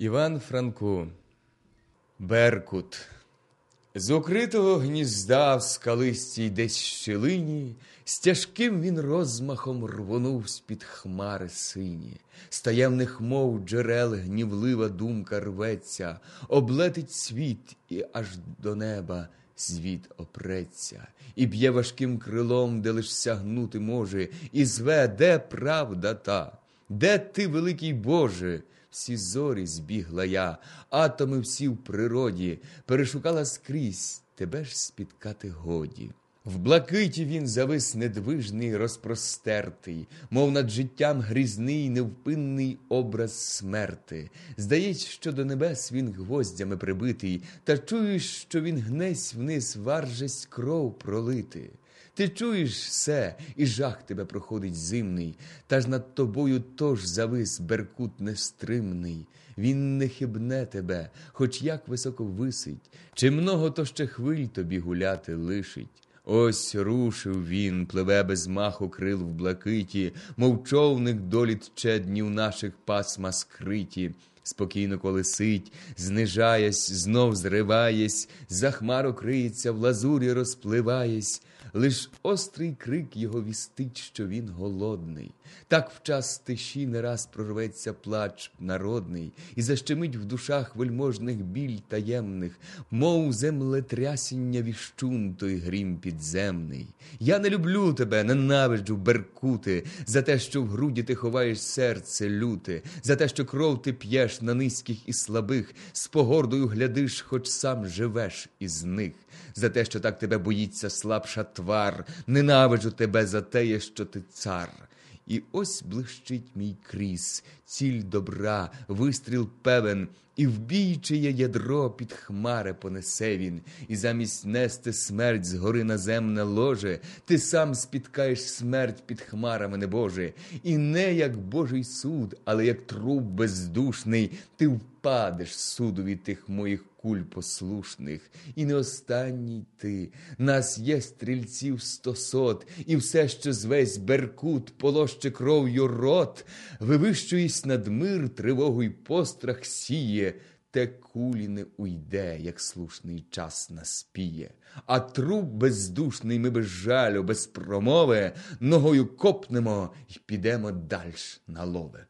Іван Франко Беркут. З укритого гнізда в скалистій десь щелині, з тяжким він розмахом рвонув з-під хмари сині, з таємних мов джерел гнівлива думка рветься, облетить світ і аж до неба світ опреться, і б'є важким крилом, де лиш сягнути може, і зве, де правда та, де ти, великий Боже всі зорі збігла я, атоми всі в природі, перешукала скрізь, тебе ж спіткати годі. В блакиті він завис недвижний, розпростертий, мов над життям грізний, невпинний образ смерти. Здається, що до небес він гвоздями прибитий, та чуєш, що він гнесь вниз варжесть кров пролити. Ти чуєш все, і жах тебе проходить зимний, та ж над тобою тож завис беркут нестримний. Він не хибне тебе, хоч як високо висить, чи много то ще хвиль тобі гуляти лишить. Ось рушив він, пливе без маху крил в блакиті, мов човник доліт тче днів наших пасма скриті. Спокійно колесить, знижаясь, знов зриваєсь, за хмару криється, в лазурі розпливаєсь. Лиш острий крик його вістить, що він голодний. Так в час тиші не раз прорветься плач народний, і защемить в душах вельможних біль таємних, мов землетрясіння віщун той грім підземний. Я не люблю тебе, ненавиджу, беркути, за те, що в груді ти ховаєш серце люте, за те, що кров ти п'єш на низьких і слабих, з погордою глядиш, хоч сам живеш із них, за те, що так тебе боїться слабша твар, ненавиджу тебе за те, що ти цар. І ось блищить мій кріс, ціль добра, вистріл певен, і вбійчиє ядро під хмари понесе він, і замість нести смерть з гори на земне ложе, ти сам спіткаєш смерть під хмарами небоже, і не як Божий суд, але як труп бездушний, ти впадеш суду від тих моїх куль послушних, і не останній ти. Нас є стрільців стосот, і все, що звесь беркут, полоще кров'ю рот, вивищуєсь над мир, тривогу й пострах сіє. Те кулі не уйде, як слушний час наспіє, а труп бездушний ми без жалю, без промови, ногою копнемо й підемо дальш на лове.